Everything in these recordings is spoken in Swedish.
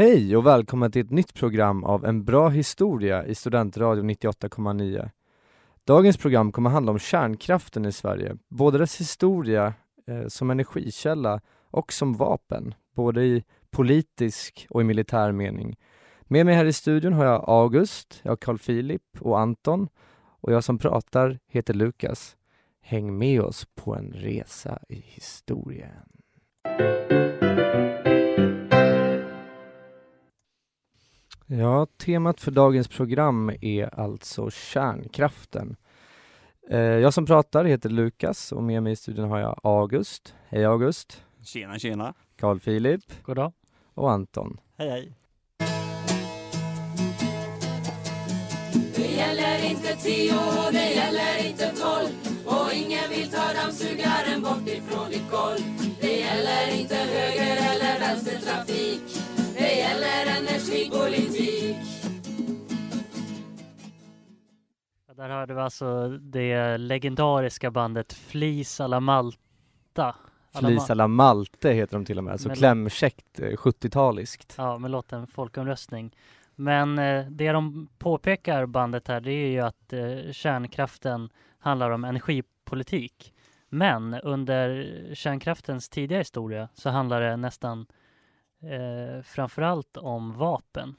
Hej och välkommen till ett nytt program av En bra historia i Studentradio 98,9. Dagens program kommer handla om kärnkraften i Sverige, både dess historia eh, som energikälla och som vapen, både i politisk och i militär mening. Med mig här i studion har jag August, jag har Carl Philip och Anton och jag som pratar heter Lukas. Häng med oss på en resa i historien. Ja, temat för dagens program är alltså kärnkraften. Eh, jag som pratar heter Lukas och med mig i studion har jag August. Hej August! Tjena, tjena! Carl Philip Goddag. och Anton. Hej, hej! Det gäller inte tio och det gäller inte tolv Och ingen vill ta dammsugaren bort ifrån ditt golv Det gäller inte höger eller vänstertrafik Det Där hörde vi alltså det legendariska bandet Flis alla Malta. Flis alla Malte heter de till och med, alltså Men- klämkäckt eh, 70-taliskt. Ja, med låten Folkomröstning. Men eh, det de påpekar bandet här, det är ju att eh, kärnkraften handlar om energipolitik. Men under kärnkraftens tidiga historia så handlar det nästan eh, framförallt om vapen.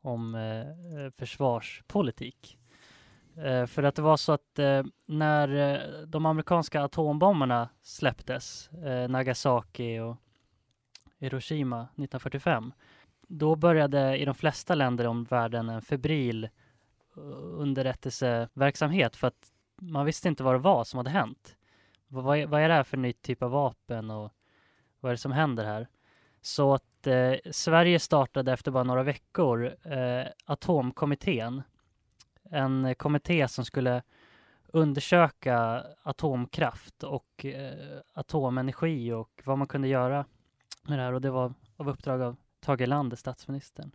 Om eh, försvarspolitik. Eh, för att det var så att eh, när eh, de amerikanska atombomberna släpptes, eh, Nagasaki och Hiroshima 1945, då började i de flesta länder om världen en febril eh, underrättelseverksamhet för att man visste inte vad det var som hade hänt. Vad, vad är- vad är det här för ny typ av vapen och vad är det som händer här? Så att eh, Sverige startade efter bara några veckor eh, Atomkommittén. En kommitté som skulle undersöka atomkraft och eh, atomenergi och vad man kunde göra med det här och det var av uppdrag av Tage Erlander, statsministern.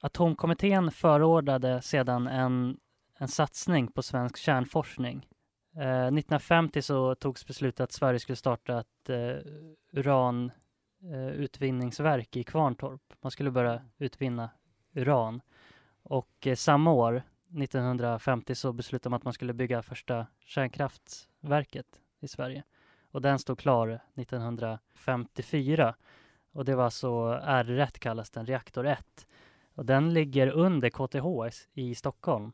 Atomkommittén förordade sedan en, en satsning på svensk kärnforskning. Eh, 1950 så togs beslutet att Sverige skulle starta ett eh, uranutvinningsverk eh, i Kvarntorp. Man skulle börja utvinna uran. Och eh, samma år, 1950, så beslutade man att man skulle bygga första kärnkraftverket i Sverige. Och den stod klar 1954. Och det var alltså så R1 kallas den, reaktor 1. Och den ligger under KTH i Stockholm.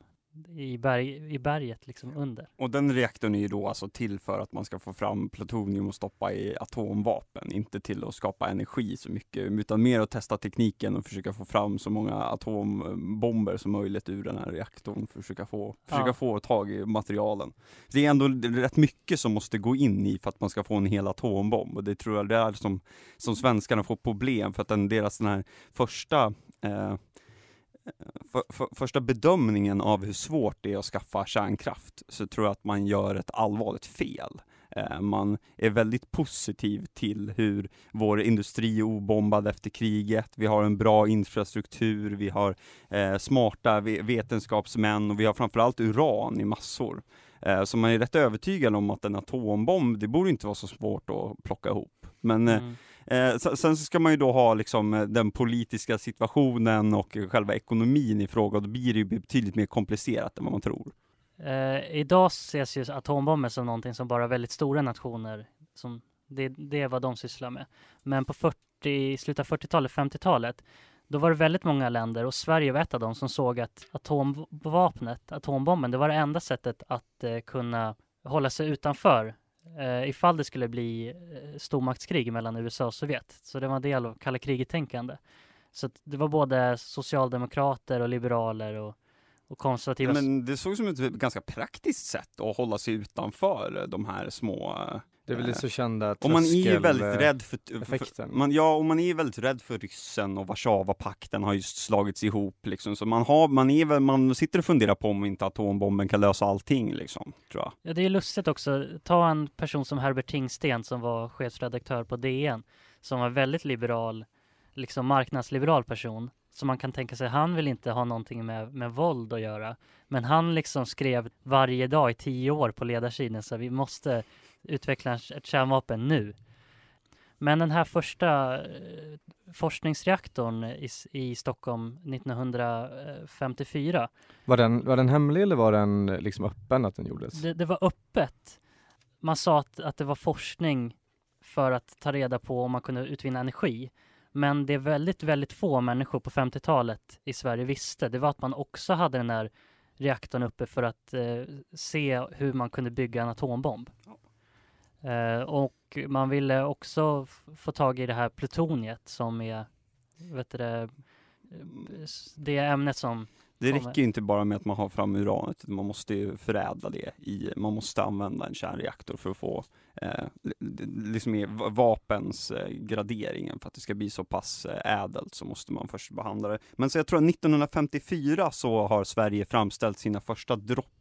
I, berg, i berget liksom under. Och den reaktorn är ju då alltså till för att man ska få fram plutonium och stoppa i atomvapen, inte till att skapa energi så mycket, utan mer att testa tekniken och försöka få fram så många atombomber som möjligt ur den här reaktorn, försöka få, försöka Ja. få tag i materialen. Det är ändå rätt mycket som måste gå in i för att man ska få en hel atombomb, och det tror jag det är som, som svenskarna får problem, för att den, deras den här första eh, för, för, första bedömningen av hur svårt det är att skaffa kärnkraft så tror jag att man gör ett allvarligt fel. Eh, man är väldigt positiv till hur vår industri är obombad efter kriget. Vi har en bra infrastruktur, vi har eh, smarta vetenskapsmän och vi har framförallt uran i massor. Eh, Så man är rätt övertygad om att en atombomb, det borde inte vara så svårt att plocka ihop. Men eh, Mm. Eh, sen, så ska man ju då ha liksom eh, den politiska situationen och själva ekonomin i fråga och då blir det ju betydligt mer komplicerat än vad man tror. Eh, idag ses ju atombomber som någonting som bara väldigt stora nationer, som det, det är vad de sysslar med. Men på 40, slutet av 40-talet, 50-talet, då var det väldigt många länder och Sverige var ett av dem som såg att atomvapnet, atombomben, det var det enda sättet att eh, kunna hålla sig utanför eh, ifall det skulle bli eh, stormaktskrig mellan USA och Sovjet. Så det var en del av kalla kriget-tänkande. Så det var både socialdemokrater och liberaler och, och konservativa. Men det såg som ett ganska praktiskt sätt att hålla sig utanför de här små eh, Det är väl det så kända Och man är ju väldigt rädd för, för, effekten. man, ja, och man är väldigt rädd för ryssen och Warszawapakten har just slagits ihop liksom, så man har, man är väl, man sitter och funderar på om inte atombomben kan lösa allting liksom, tror jag. Ja, det är lustigt också. Ta en person som Herbert Tingsten som var chefsredaktör på DN, som var väldigt liberal, liksom marknadsliberal person. Så man kan tänka sig, han vill inte ha någonting med, med våld att göra. Men han liksom skrev varje dag i tio år på ledarsidan, så vi måste utveckla ett kärnvapen nu. Men den här första eh, forskningsreaktorn i, i Stockholm 1954, Var den, var den hemlig eller var den liksom öppen att den gjordes? det, det var öppet. Man sa att, att det var forskning för att ta reda på om man kunde utvinna energi. Men det är väldigt, väldigt få människor på 50-talet i Sverige visste, det var att man också hade den här reaktorn uppe för att eh, se hur man kunde bygga en atombomb. Eh, och man ville också få tag i det här plutoniet som är, vet du det, eh, det ämnet som det Som- räcker ju inte bara med att man har fram uranet, man måste ju förädla det i, man måste använda en kärnreaktor för att få eh, li- liksom i va- vapens eh, för att det ska bli så pass eh, ädelt så måste man först behandla det. Men så jag tror att 1954 så har Sverige framställt sina första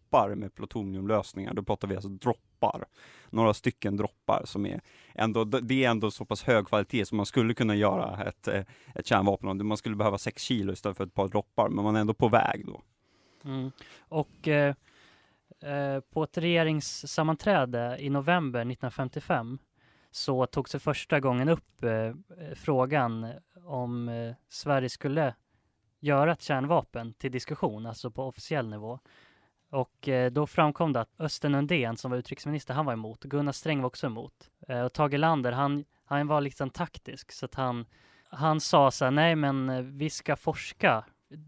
droppar med plutoniumlösningar. Då pratar vi alltså droppar, några stycken droppar som är ändå, det är ändå så pass hög kvalitet som man skulle kunna göra ett, eh, ett kärnvapen av. Man skulle behöva 6 kilo istället för ett par droppar, men man är ändå på väg då. Mm. Och eh, eh, på ett regeringssammanträde i november 1955 så togs det första gången upp eh, eh, frågan om eh, Sverige skulle göra ett kärnvapen till diskussion, alltså på officiell nivå. Och eh, då framkom det att Östen Undén som var utrikesminister, han var emot. Gunnar Sträng var också emot. Eh, och Tage Erlander, han, han var liksom taktisk så att han, han sa så här, nej men eh, vi ska forska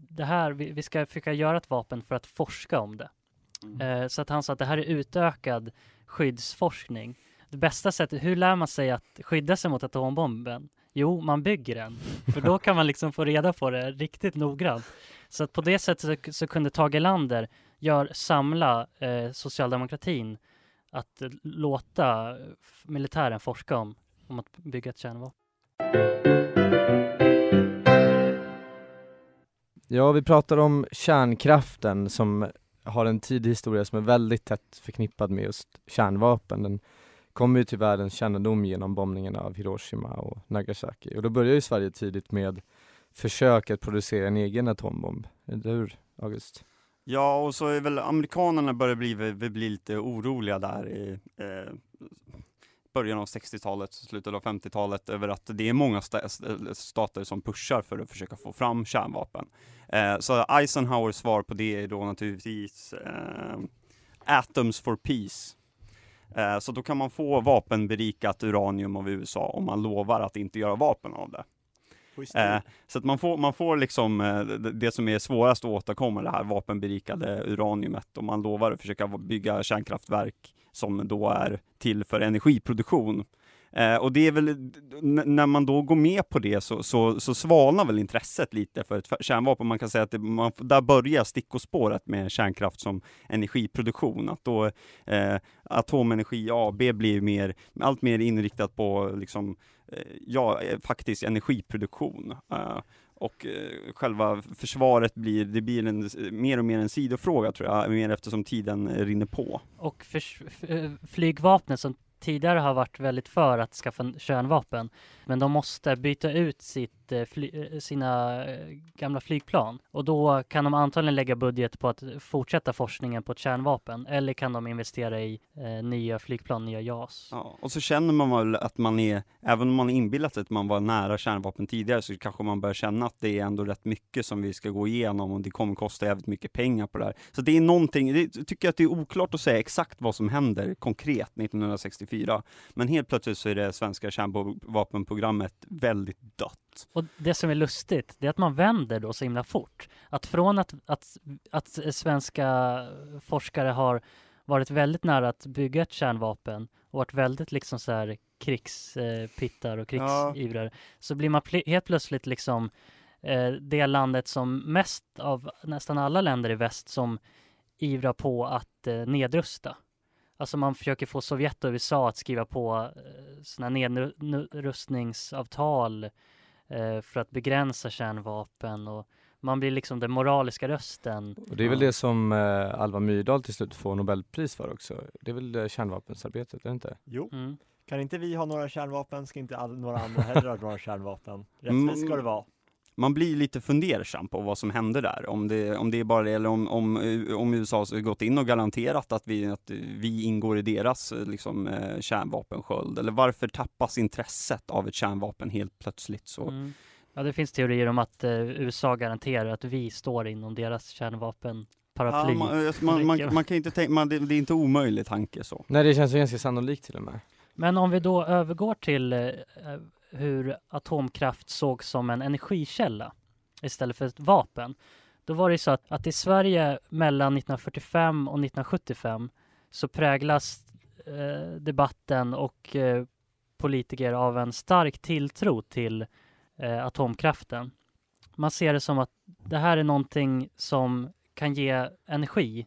det här, vi, vi ska försöka göra ett vapen för att forska om det. Eh, så att han sa att det här är utökad skyddsforskning. Det bästa sättet, hur lär man sig att skydda sig mot atombomben? Jo, man bygger den. För då kan man liksom få reda på det riktigt noggrant. Så att på det sättet så, så kunde Tage Erlander gör, samla eh, socialdemokratin att låta militären forska om, om att bygga ett kärnvapen. Ja, vi pratar om kärnkraften som har en tidig historia som är väldigt tätt förknippad med just kärnvapen. Den kom ju till världens kännedom genom bombningarna av Hiroshima och Nagasaki. Och då började ju Sverige tidigt med försök att producera en egen atombomb. Eller hur, August? Ja, och så är väl amerikanerna börjar bli, vi lite oroliga där i eh, början av 60-talet, slutet av 50-talet, över att det är många stater som pushar för att försöka få fram kärnvapen. Eh, så Eisenhowers svar på det är då naturligtvis eh, Atoms for Peace. Eh, så då kan man få vapenberikat uranium av USA om man lovar att inte göra vapen av det. Eh, så att man får, man får liksom eh, det, som är svårast att åstadkomma, det här vapenberikade uraniumet, och man lovar att försöka bygga kärnkraftverk som då är till för energiproduktion. Eh, och det är väl, när man då går med på det så, så, så svalnar väl intresset lite för ett kärnvapen. Man kan säga att det, man, där börjar stickospåret med kärnkraft som energiproduktion. Att då eh, Atomenergi AB blir mer, allt mer inriktat på liksom, Eh, ja, eh, faktiskt energiproduktion. Eh, och själva försvaret blir, det blir en, mer och mer en sidofråga tror jag, mer eftersom tiden rinner på. Och för, flygvapnet som tidigare har varit väldigt för att skaffa kärnvapen, men de måste byta ut sitt, eh, fly, eh, sina eh, gamla flygplan. Och då kan de antagligen lägga budget på att fortsätta forskningen på ett kärnvapen, eller kan de investera i eh, nya flygplan, nya JAS. Ja, och så känner man väl att man är, även om man inbillat sig att man var nära kärnvapen tidigare, så kanske man börjar känna att det är ändå rätt mycket som vi ska gå igenom och det kommer kosta jävligt mycket pengar på det här. Så det är någonting, det tycker jag att det är oklart att säga exakt vad som händer konkret 1964. Men helt plötsligt så är det svenska kärnvapenprogrammet väldigt dött. Och det som är lustigt, det är att man vänder då så himla fort. Att från att, att, att svenska forskare har varit väldigt nära att bygga ett kärnvapen och varit väldigt liksom så här krigspittar och Ja. krigsivrare, så blir man pl- helt plötsligt liksom eh, det landet som mest av nästan alla länder i väst som ivrar på att eh, nedrusta. Alltså man försöker få Sovjet och USA att skriva på eh, sådana nedrustningsavtal eh, för att begränsa kärnvapen och man blir liksom den moraliska rösten. Och det är väl Ja. det som eh, Alva Myrdal till slut får Nobelpris för också. Det är väl eh, kärnvapensarbetet, är det inte? Jo, Mm. kan inte vi ha några kärnvapen ska inte all, några andra heller ha några kärnvapen. Rättvist ska det vara. Man blir lite fundersam på vad som hände där. Om det, om det är bara det, eller om, om, om USA har gått in och garanterat att vi, att vi ingår i deras liksom, eh, kärnvapensköld. Eller varför tappas intresset av ett kärnvapen helt plötsligt så? Mm. Ja, det finns teorier om att eh, USA garanterar att vi står inom deras kärnvapen paraply. Ja, man, man, man, man, kan inte tänka, man, det, det är inte omöjligt tanke så. Nej, det känns ju ganska sannolikt till och med. Men om vi då övergår till eh, hur atomkraft sågs som en energikälla istället för ett vapen. Då var det så att, att i Sverige mellan 1945 och 1975 så präglas eh, debatten och eh, politiker av en stark tilltro till eh, atomkraften. Man ser det som att det här är någonting som kan ge energi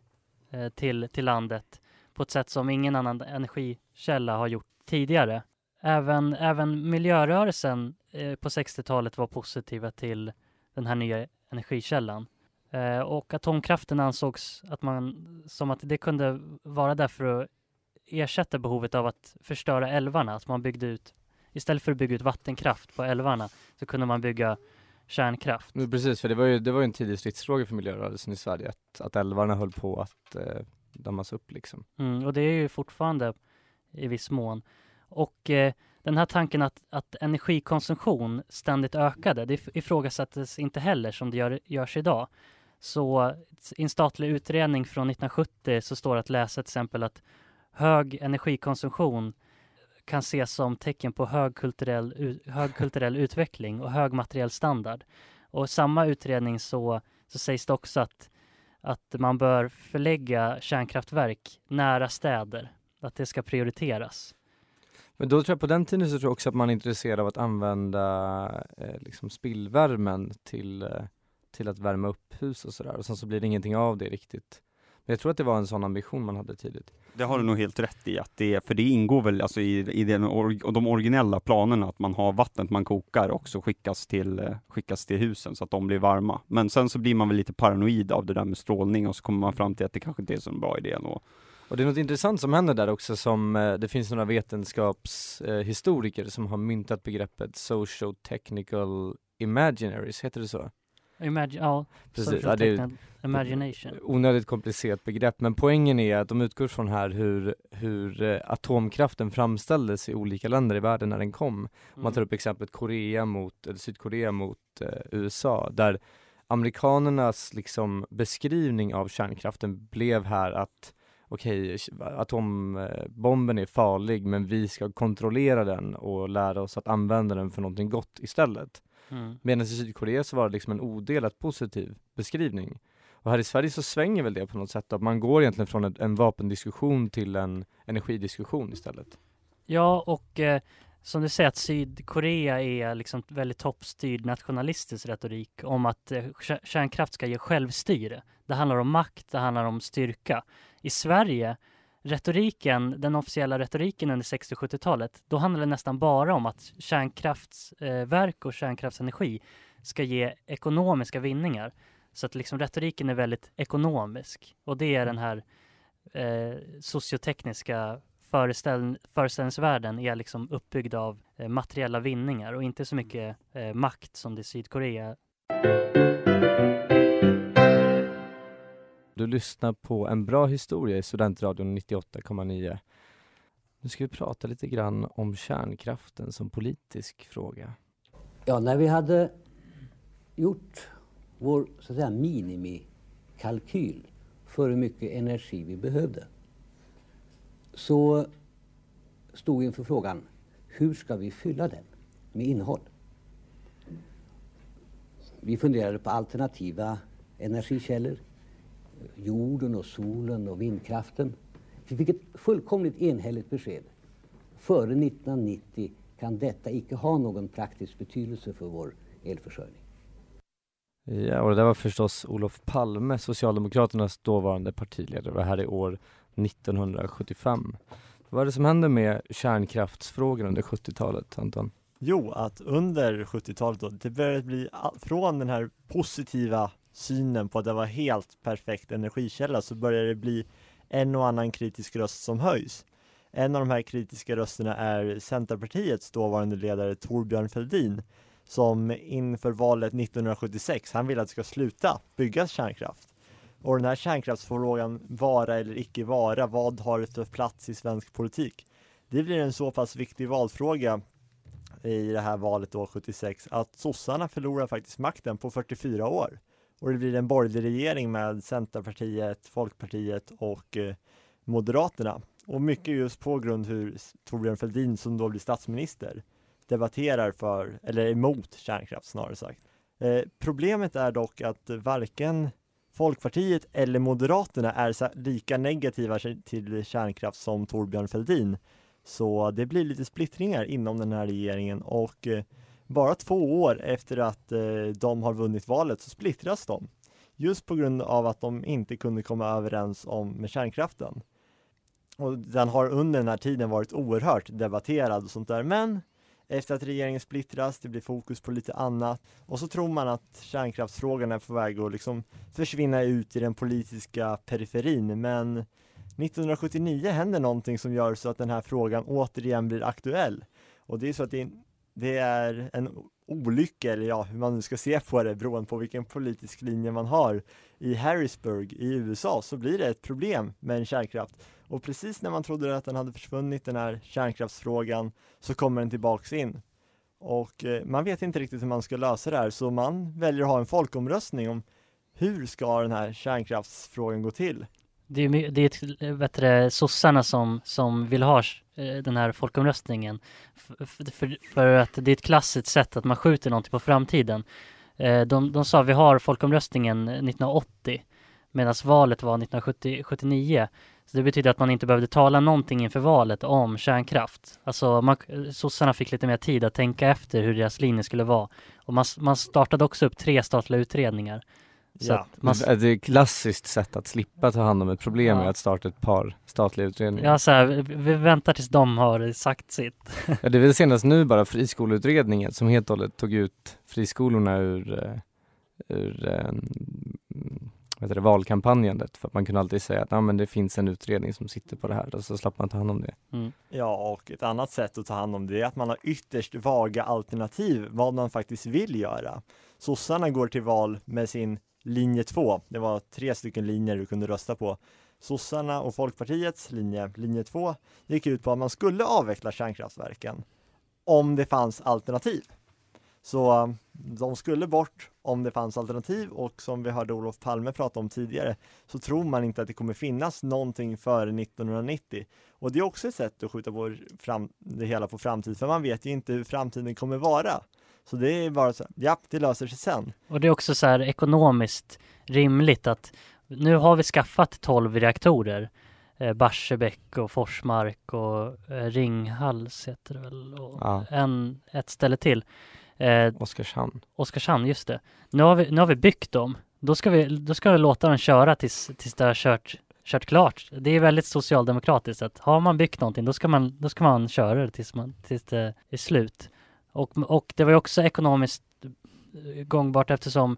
eh, till, till landet på ett sätt som ingen annan energikälla har gjort tidigare. Även, även miljörörelsen eh, på 60-talet var positiva till den här nya energikällan. Eh, och atomkraften ansågs att man, som att det kunde vara där för att ersätta behovet av att förstöra älvarna. Att man byggde ut, istället för att bygga ut vattenkraft på älvarna så kunde man bygga kärnkraft. Precis, för det var ju, det var ju en tidig stridsfråga för miljörörelsen i Sverige att, att älvarna höll på att eh, dammas upp liksom. Mm, och det är ju fortfarande i viss mån. Och eh, den här tanken att, att energikonsumtion ständigt ökade, det ifrågasattes inte heller som det gör, görs idag. Så i en statlig utredning från 1970 så står det att läsa till exempel att hög energikonsumtion kan ses som tecken på hög kulturell, hög kulturell utveckling och hög materiell standard. Och samma utredning så, så sägs det också att, att man bör förlägga kärnkraftverk nära städer, att det ska prioriteras. Men då tror jag på den tiden så tror jag också att man är intresserad av att använda eh, liksom spillvärmen till, eh, till att värma upp hus och sådär och sen så blir det ingenting av det riktigt. Men jag tror att det var en sån ambition man hade tidigt. Det har du nog helt rätt i, att det, för det ingår väl alltså i, i den, or, de originella planerna att man har vattnet man kokar också skickas till, eh, skickas till husen så att de blir varma. Men sen så blir man väl lite paranoid av det där med strålning och så kommer man fram till att det kanske inte är så en bra idé ändå. Och det är något intressant som händer där också som, eh, det finns några vetenskapshistoriker som har myntat begreppet socio-technical imaginaries, heter det så? Imagine, ja, Precis. Ja, det är imagination. Onödigt komplicerat begrepp, men poängen är att de utgår från här hur, hur eh, atomkraften framställdes i olika länder i världen när den kom. Mm. Man tar upp exemplet Korea mot, eller Sydkorea mot eh, USA, där amerikanernas liksom beskrivning av kärnkraften blev här att okej, okay, atombomben är farlig men vi ska kontrollera den och lära oss att använda den för någonting gott istället. Mm. Medan i Sydkorea så var det liksom en odelat positiv beskrivning. Och här i Sverige så svänger väl det på något sätt, att man går egentligen från en, en vapendiskussion till en energidiskussion istället. Ja, och eh, som du säger att Sydkorea är liksom väldigt toppstyrd nationalistisk retorik om att eh, kärnkraft ska ge självstyre. Det handlar om makt, det handlar om styrka. I Sverige, retoriken, den officiella retoriken under 60 och 70-talet, då handlade det nästan bara om att kärnkraftsverk eh, och kärnkraftsenergi ska ge ekonomiska vinningar. Så att liksom retoriken är väldigt ekonomisk och det är den här eh, sociotekniska föreställ föreställningsvärlden är liksom uppbyggd av eh, materiella vinningar och inte så mycket eh, makt som det är Sydkorea. Du lyssnar på en bra historia i Studentradion 98,9. Nu ska vi prata lite grann om kärnkraften som politisk fråga. Ja, när vi hade gjort vår så att säga, minimikalkyl för hur mycket energi vi behövde så stod vi inför frågan hur ska vi fylla den med innehåll? Vi funderade på alternativa energikällor, jorden och solen och vindkraften. Vi fick ett fullkomligt enhälligt besked. Före 1990 kan detta icke ha någon praktisk betydelse för vår elförsörjning. Ja, och det där var förstås Olof Palme, Socialdemokraternas dåvarande partiledare. Det här är år 1975. Vad är det som händer med kärnkraftsfrågan under 70-talet, Anton? Jo, att under 70-talet då, det började bli från den här positiva synen på att det var helt perfekt energikälla så börjar det bli en och annan kritisk röst som höjs. En av de här kritiska rösterna är Centerpartiets dåvarande ledare Torbjörn Fälldin som inför valet 1976, han ville att det ska sluta byggas kärnkraft. Och den här kärnkraftsfrågan, vara eller icke vara, vad har det för plats i svensk politik? Det blir en så pass viktig valfråga i det här valet då 76 att sossarna förlorar faktiskt makten på 44 år. Och det blir en borgerlig regering med Centerpartiet, Folkpartiet och eh, Moderaterna. Och mycket just på grund hur Torbjörn Fälldin som då blir statsminister debatterar för, eller emot kärnkraft snarare sagt. Eh, problemet är dock att varken Folkpartiet eller Moderaterna är lika negativa till kärnkraft som Torbjörn Fälldin. Så det blir lite splittringar inom den här regeringen och eh, bara två år efter att eh, de har vunnit valet så splittras de. Just på grund av att de inte kunde komma överens om med kärnkraften. Och den har under den här tiden varit oerhört debatterad och sånt där. Men efter att regeringen splittras, det blir fokus på lite annat och så tror man att kärnkraftsfrågan är på väg att liksom försvinna ut i den politiska periferin. Men 1979 händer någonting som gör så att den här frågan återigen blir aktuell. Och det är så att det, det är en olycka, eller ja, hur man nu ska se på det beroende på vilken politisk linje man har. I Harrisburg i USA så blir det ett problem med en kärnkraft och precis när man trodde att den hade försvunnit, den här kärnkraftsfrågan, så kommer den tillbaks in. Och eh, man vet inte riktigt hur man ska lösa det här, så man väljer att ha en folkomröstning om hur ska den här kärnkraftsfrågan gå till? Det är, det är ett, eh, bättre sossarna som, som vill ha Eh, den här folkomröstningen. För, för, för, att det är ett klassiskt sätt att man skjuter någonting på framtiden. Eh, de, de sa vi har folkomröstningen 1980 medan valet var 1979. Så det betyder att man inte behövde tala någonting inför valet om kärnkraft. Alltså man, sossarna fick lite mer tid att tänka efter hur deras linje skulle vara. Och man, man startade också upp tre statliga utredningar. Så ja. man, det är ett klassiskt sätt att slippa ta hand om ett problem ja. är att starta ett par statliga utredningar. Ja, så här, vi väntar tills de har sagt sitt. ja, det är väl senast nu bara friskoleutredningen som helt och hållet tog ut friskolorna ur, eh, ur um, det, valkampanjandet för att man kunde alltid säga att ah, men det finns en utredning som sitter på det här och så slapp man ta hand om det. Mm. Ja, och ett annat sätt att ta hand om det är att man har ytterst vaga alternativ vad man faktiskt vill göra. Sossarna går till val med sin linje 2. Det var tre stycken linjer du kunde rösta på. Sossarna och Folkpartiets linje, linje 2, gick ut på att man skulle avveckla kärnkraftverken om det fanns alternativ. Så um, de skulle bort om det fanns alternativ och som vi hörde Olof Palme prata om tidigare så tror man inte att det kommer finnas någonting före 1990. Och det är också ett sätt att skjuta på fram, det hela på framtid för man vet ju inte hur framtiden kommer vara. Så det är bara så, ja, det löser sig sen. Och det är också så här ekonomiskt rimligt att nu har vi skaffat 12 reaktorer eh, Barsebäck och Forsmark och eh, Ringhals heter det väl och ja. en, ett ställe till. Eh, Oskarshamn. Oskarshamn, just det. Nu har vi, nu har vi byggt dem. Då ska vi, då ska vi låta dem köra tills, tills det har kört, kört klart. Det är väldigt socialdemokratiskt att har man byggt någonting då ska man, då ska man köra det tills, man, tills det är slut. Och, och det var ju också ekonomiskt eh, gångbart eftersom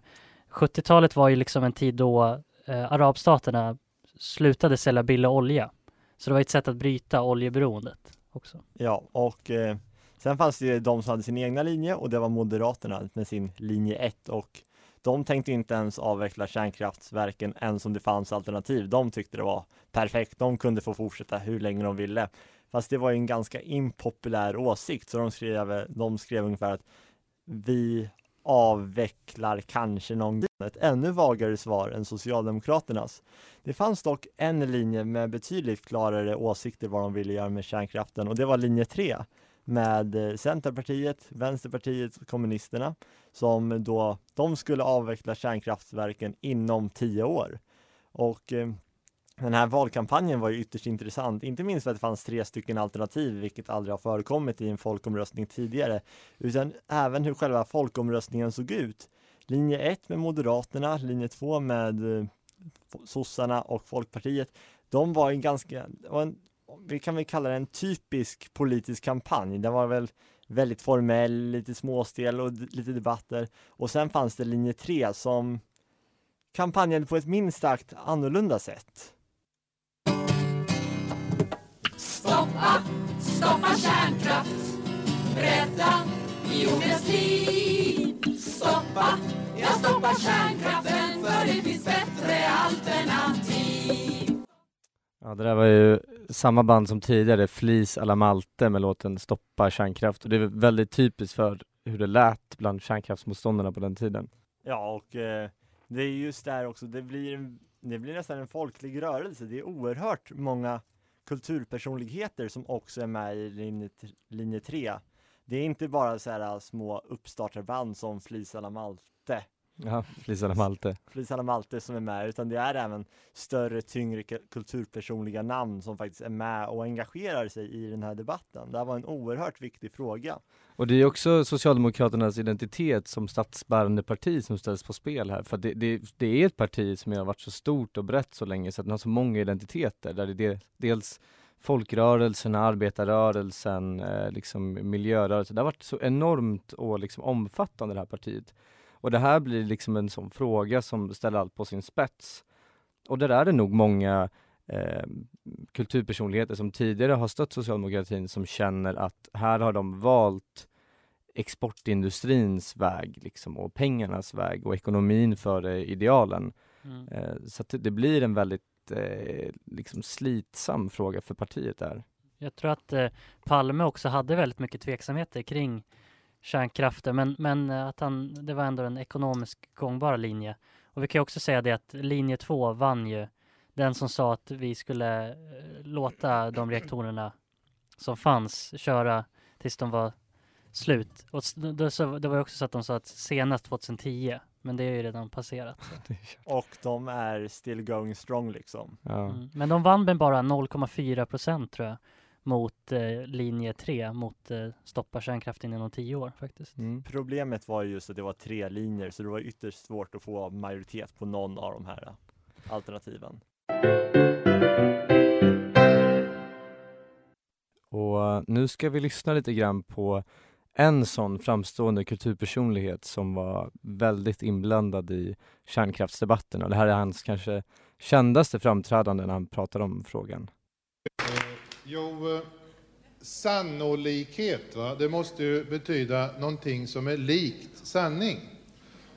70-talet var ju liksom en tid då eh, arabstaterna slutade sälja billig olja. Så det var ett sätt att bryta oljeberoendet också. Ja, och eh, Sen fanns det de som hade sin egna linje och det var Moderaterna med sin linje 1 och de tänkte inte ens avveckla kärnkraftverken ens om det fanns alternativ. De tyckte det var perfekt. De kunde få fortsätta hur länge de ville. Fast det var ju en ganska impopulär åsikt så de skrev, de skrev ungefär att vi avvecklar kanske någon ett ännu vagare svar än Socialdemokraternas. Det fanns dock en linje med betydligt klarare åsikter vad de ville göra med kärnkraften och det var linje 3 med eh, Centerpartiet, Vänsterpartiet och kommunisterna som då, de skulle avveckla kärnkraftverken inom tio år. Och eh, den här valkampanjen var ju ytterst intressant, inte minst för att det fanns tre stycken alternativ, vilket aldrig har förekommit i en folkomröstning tidigare, utan även hur själva folkomröstningen såg ut. Linje 1 med Moderaterna, linje 2 med eh, sossarna och Folkpartiet, de var en ganska, en vi kan väl kalla det en typisk politisk kampanj. Den var väl väldigt formell, lite småstel och lite debatter. Och sen fanns det linje 3 som kampanjade på ett minst sagt annorlunda sätt. Stoppa, stoppa kärnkraft. Rädda i ordens tid. Stoppa, jag stoppar kärnkraften för det finns bättre alternativ. Ja, det där var ju samma band som tidigare, Flis alla Malte med låten Stoppa kärnkraft och det är väldigt typiskt för hur det lät bland kärnkraftsmotståndarna på den tiden. Ja, och eh, det är just där också, det blir, en, det blir nästan en folklig rörelse. Det är oerhört många kulturpersonligheter som också är med i linje, linje 3. Det är inte bara så här små uppstartarband som Flis alla Malte, Ja, Flis alla Malte. Flis alla Malte som är med, utan det är även större, tyngre ku- kulturpersonliga namn som faktiskt är med och engagerar sig i den här debatten. Det här var en oerhört viktig fråga. Och det är också Socialdemokraternas identitet som statsbärande parti som ställs på spel här. För det, det, det är ett parti som har varit så stort och brett så länge så att den har så många identiteter. Där det är de- dels folkrörelserna, arbetarrörelsen, eh, liksom miljörörelsen. Det har varit så enormt och liksom omfattande det här partiet. Och det här blir liksom en sån fråga som ställer allt på sin spets. Och där är det nog många eh, kulturpersonligheter som tidigare har stött socialdemokratin som känner att här har de valt exportindustrins väg liksom, och pengarnas väg och ekonomin före idealen. Mm. Eh, så det blir en väldigt eh, liksom slitsam fråga för partiet där. Jag tror att eh, Palme också hade väldigt mycket tveksamheter kring kärnkraften, men, men eh, att han, det var ändå en ekonomisk gångbar linje. Och vi kan ju också säga det att linje 2 vann ju. Den som sa att vi skulle eh, låta de reaktorerna som fanns köra tills de var slut. Och s- då, så, det var ju också så att de sa att senast 2010, men det är ju redan passerat. Och de är still going strong liksom. Ja. Mm. Men de vann med bara 0,4 procent tror jag mot eh, linje 3 mot eh, stoppa kärnkraften inom 10 år faktiskt. Mm. Problemet var ju just att det var tre linjer, så det var ytterst svårt att få majoritet på någon av de här äh, alternativen. Och eh, nu ska vi lyssna lite grann på en sån framstående kulturpersonlighet som var väldigt inblandad i kärnkraftsdebatten och det här är hans kanske kändaste framträdande när han pratar om frågan. Jo, eh, sannolikhet, va? det måste ju betyda någonting som är likt sanning.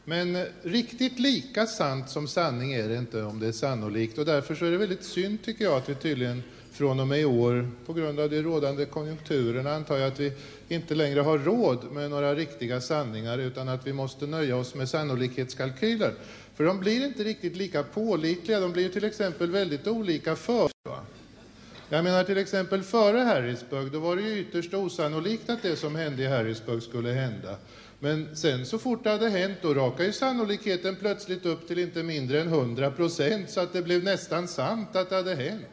Men eh, riktigt lika sant som sanning är det inte om det är sannolikt och därför så är det väldigt synd tycker jag att vi tydligen från och med i år, på grund av de rådande konjunkturerna, antar jag att vi inte längre har råd med några riktiga sanningar utan att vi måste nöja oss med sannolikhetskalkyler. För de blir inte riktigt lika pålitliga, de blir till exempel väldigt olika för. Jag menar till exempel före Harrisburg, då var det ju ytterst osannolikt att det som hände i Harrisburg skulle hända. Men sen så fort det hade hänt, då rakade ju sannolikheten plötsligt upp till inte mindre än 100 procent, så att det blev nästan sant att det hade hänt.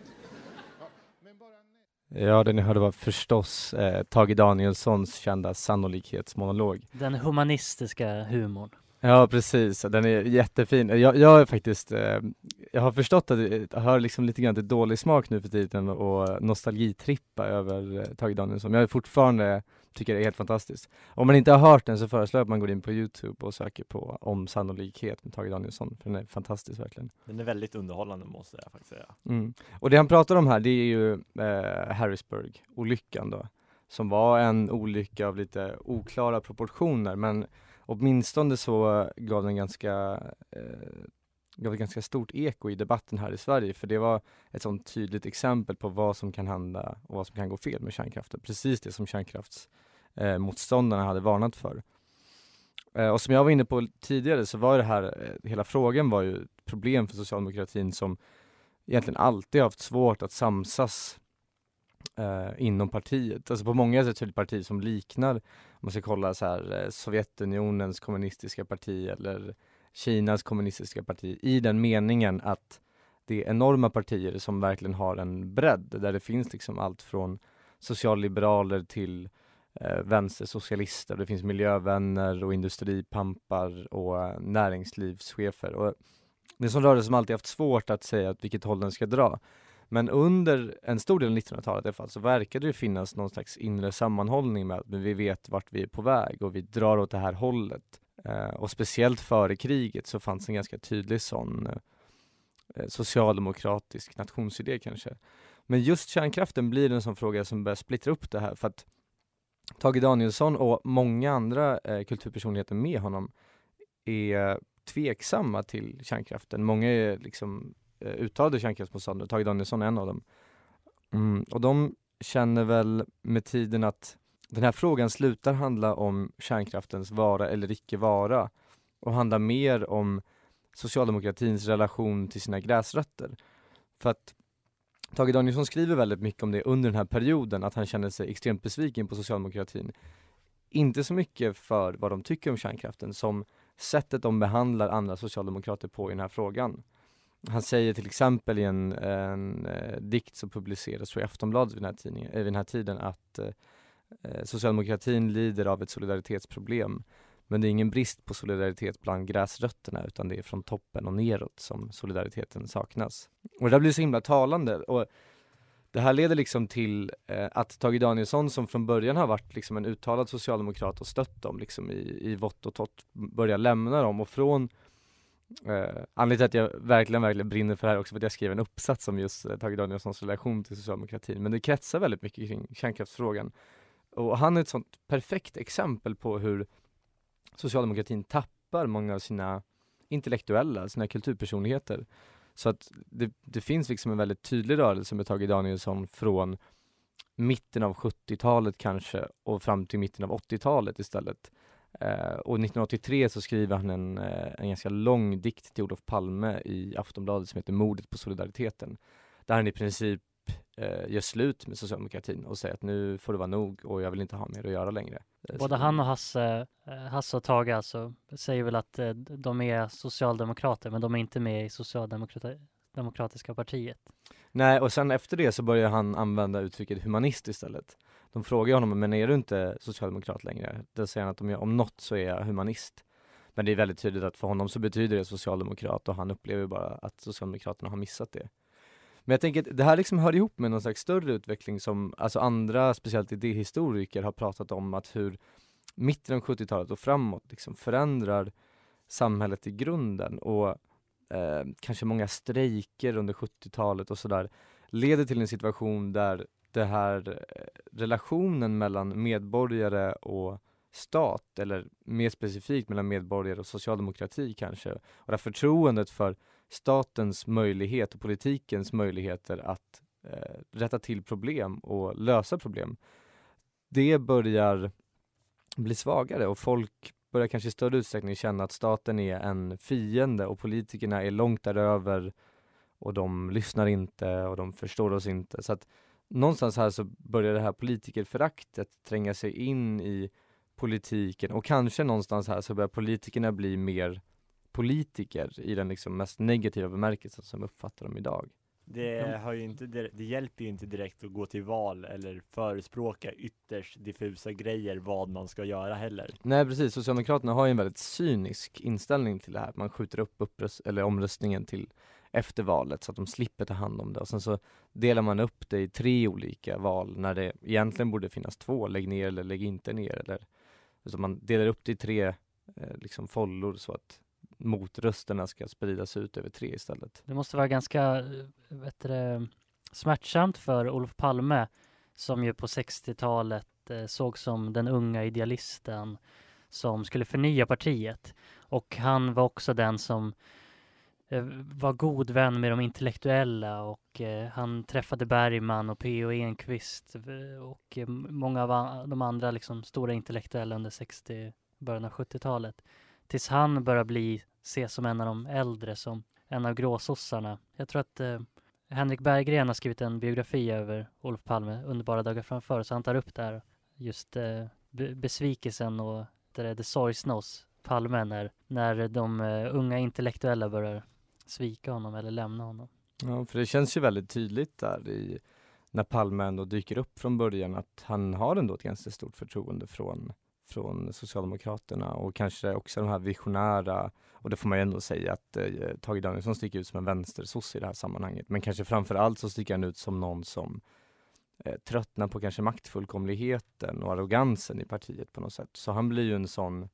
Ja, det ni hörde var förstås eh, Tage Danielssons kända sannolikhetsmonolog. Den humanistiska humorn. Ja, precis. Den är jättefin. Jag, jag är faktiskt, eh, jag har förstått att jag har liksom lite grann till dålig smak nu för tiden och nostalgitrippa över eh, Tage Danielsson. Jag är fortfarande tycker det är helt fantastiskt. Om man inte har hört den så föreslår jag att man går in på Youtube och söker på om sannolikhet med Tage Danielsson, för den är fantastisk verkligen. Den är väldigt underhållande måste jag faktiskt säga. Mm. Och det han pratar om här, det är ju eh, Harrisburg-olyckan då, som var en olycka av lite oklara proportioner, men åtminstone så gav den ganska eh, gav ett ganska stort eko i debatten här i Sverige, för det var ett sånt tydligt exempel på vad som kan hända och vad som kan gå fel med kärnkraften. Precis det som kärnkraftsmotståndarna eh, hade varnat för. Eh, och som jag var inne på tidigare så var det här, eh, hela frågan var ju ett problem för socialdemokratin som egentligen alltid haft svårt att samsas eh, inom partiet. Alltså på många sätt så är det ett parti som liknar, om man ska kolla så här, eh, Sovjetunionens kommunistiska parti eller Kinas kommunistiska parti i den meningen att det är enorma partier som verkligen har en bredd där det finns liksom allt från socialliberaler till eh, vänstersocialister. Det finns miljövänner och industripampar och eh, näringslivschefer. Och det är en sån rörelse som alltid haft svårt att säga att vilket håll den ska dra. Men under en stor del av 1900-talet i alla fall så verkade det finnas någon slags inre sammanhållning med att vi vet vart vi är på väg och vi drar åt det här hållet. Eh, och speciellt före kriget så fanns en ganska tydlig sån eh, eh, socialdemokratisk nationsidé kanske. Men just kärnkraften blir en sån fråga som börjar splittra upp det här för att Tage Danielsson och många andra eh, kulturpersonligheter med honom är tveksamma till kärnkraften. Många är liksom eh, uttalade kärnkraftsmotståndare, Tage Danielsson är en av dem. Mm, och de känner väl med tiden att den här frågan slutar handla om kärnkraftens vara eller icke vara och handlar mer om socialdemokratins relation till sina gräsrötter. För att Tage Danielsson skriver väldigt mycket om det under den här perioden, att han känner sig extremt besviken på socialdemokratin. Inte så mycket för vad de tycker om kärnkraften som sättet de behandlar andra socialdemokrater på i den här frågan. Han säger till exempel i en, en eh, dikt som publiceras i Aftonbladet vid den här, tidningen, eh, vid den här tiden att eh, eh, socialdemokratin lider av ett solidaritetsproblem. Men det är ingen brist på solidaritet bland gräsrötterna utan det är från toppen och neråt som solidariteten saknas. Och det där blir så himla talande. Och det här leder liksom till eh, att Tage Danielsson som från början har varit liksom en uttalad socialdemokrat och stött dem liksom i, i vått och torrt börjar lämna dem och från Eh, anledningen till att jag verkligen, verkligen brinner för det här också för att jag skrev en uppsats om just eh, Tage Danielssons relation till socialdemokratin. Men det kretsar väldigt mycket kring kärnkraftsfrågan. Och han är ett sånt perfekt exempel på hur socialdemokratin tappar många av sina intellektuella, sina kulturpersonligheter. Så att det, det finns liksom en väldigt tydlig rörelse med Tage Danielsson från mitten av 70-talet kanske och fram till mitten av 80-talet istället. Uh, och 1983 så skriver han en, uh, en ganska lång dikt till Olof Palme i Aftonbladet som heter Mordet på solidariteten. Där han i princip uh, gör slut med socialdemokratin och säger att nu får det vara nog och jag vill inte ha mer att göra längre. Både han och Hasse, Hasse och Tage alltså, säger väl att de är socialdemokrater men de är inte med i Socialdemokratiska partiet. Nej, och sen efter det så börjar han använda uttrycket humanist istället. De frågar honom, men är du inte socialdemokrat längre? Då säger han att om, jag, om något så är jag humanist. Men det är väldigt tydligt att för honom så betyder det socialdemokrat och han upplever bara att Socialdemokraterna har missat det. Men jag tänker att det här liksom hör ihop med någon slags större utveckling som alltså andra, speciellt idéhistoriker, har pratat om att hur mitten av 70-talet och framåt liksom förändrar samhället i grunden och eh, kanske många strejker under 70-talet och sådär leder till en situation där det här eh, relationen mellan medborgare och stat, eller mer specifikt mellan medborgare och socialdemokrati kanske, och det förtroendet för statens möjlighet och politikens möjligheter att eh, rätta till problem och lösa problem, det börjar bli svagare och folk börjar kanske i större utsträckning känna att staten är en fiende och politikerna är långt däröver och de lyssnar inte och de förstår oss inte. Så att någonstans här så börjar det här politikerföraktet tränga sig in i politiken och kanske någonstans här så börjar politikerna bli mer politiker i den liksom mest negativa bemärkelsen som uppfattar dem idag. Det, har ju inte, det hjälper ju inte direkt att gå till val eller förespråka ytterst diffusa grejer vad man ska göra heller. Nej precis, Socialdemokraterna har ju en väldigt cynisk inställning till det här. Man skjuter upp uppröst, eller omröstningen till efter valet så att de slipper ta hand om det och sen så delar man upp det i tre olika val när det egentligen borde finnas två, lägg ner eller lägg inte ner eller så man delar upp det i tre eh, liksom follor så att motrösterna ska spridas ut över tre istället. Det måste vara ganska eh, vet du, smärtsamt för Olof Palme som ju på 60-talet eh, såg som den unga idealisten som skulle förnya partiet och han var också den som Eh, var god vän med de intellektuella och eh, han träffade Bergman och P.O. Enquist eh, och eh, många av de andra liksom stora intellektuella under 60, början av 70-talet. Tills han börjar bli, ses som en av de äldre, som en av gråsossarna. Jag tror att eh, Henrik Berggren har skrivit en biografi över Olof Palme, Underbara dagar framför, så han tar upp det här, just eh, besvikelsen och det, det sorgsna hos Palme när, när de eh, unga intellektuella börjar svika honom eller lämna honom. Ja, för det känns ju väldigt tydligt där i när Palme ändå dyker upp från början att han har ändå ett ganska stort förtroende från, från Socialdemokraterna och kanske också de här visionära, och det får man ju ändå säga att eh, Tage Danielsson sticker ut som en vänstersosse i det här sammanhanget, men kanske framför allt så sticker han ut som någon som eh, tröttnar på kanske maktfullkomligheten och arrogansen i partiet på något sätt. Så han blir ju en sån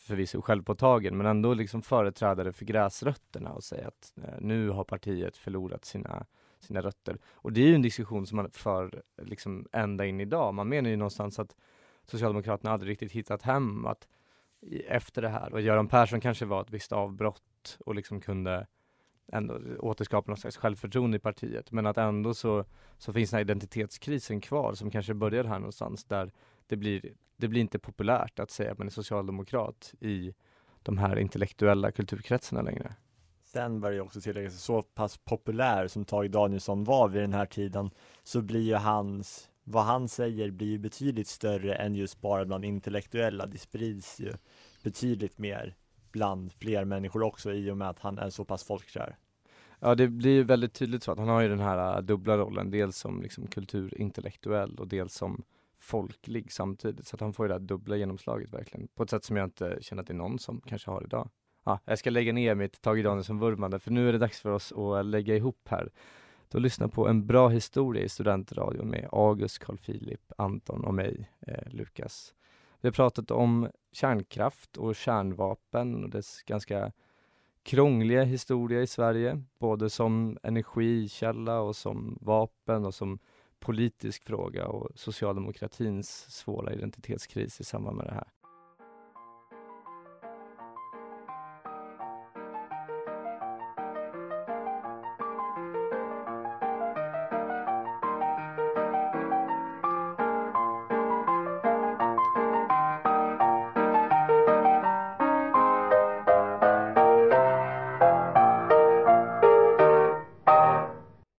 förvisso självpåtagen men ändå liksom företrädare för gräsrötterna och säga att eh, nu har partiet förlorat sina, sina rötter. Och det är ju en diskussion som man för liksom ända in idag. Man menar ju någonstans att Socialdemokraterna aldrig riktigt hittat hem att i, efter det här och Göran Persson kanske var ett visst avbrott och liksom kunde ändå återskapa någon slags självförtroende i partiet men att ändå så, så finns den här identitetskrisen kvar som kanske börjar här någonstans där det blir, det blir inte populärt att säga att man är socialdemokrat i de här intellektuella kulturkretsarna längre. Sen bör jag också tillägga, så pass populär som Tage Danielsson var vid den här tiden så blir ju hans, vad han säger blir ju betydligt större än just bara bland intellektuella. Det sprids ju betydligt mer bland fler människor också i och med att han är så pass folkkär. Ja det blir ju väldigt tydligt så att han har ju den här äh, dubbla rollen, dels som liksom kulturintellektuell och dels som folklig samtidigt. Så att han får ju det här dubbla genomslaget verkligen, på ett sätt som jag inte känner att det är någon som kanske har idag. Ah, jag ska lägga ner mitt Tage Danielsson-vurmande för nu är det dags för oss att lägga ihop här. Då lyssna på en bra historia i studentradion med August, Carl Philip, Anton och mig, eh, Lukas. Vi har pratat om kärnkraft och kärnvapen och dess ganska krångliga historia i Sverige, både som energikälla och som vapen och som politisk fråga och socialdemokratins svåra identitetskris i samband med det här.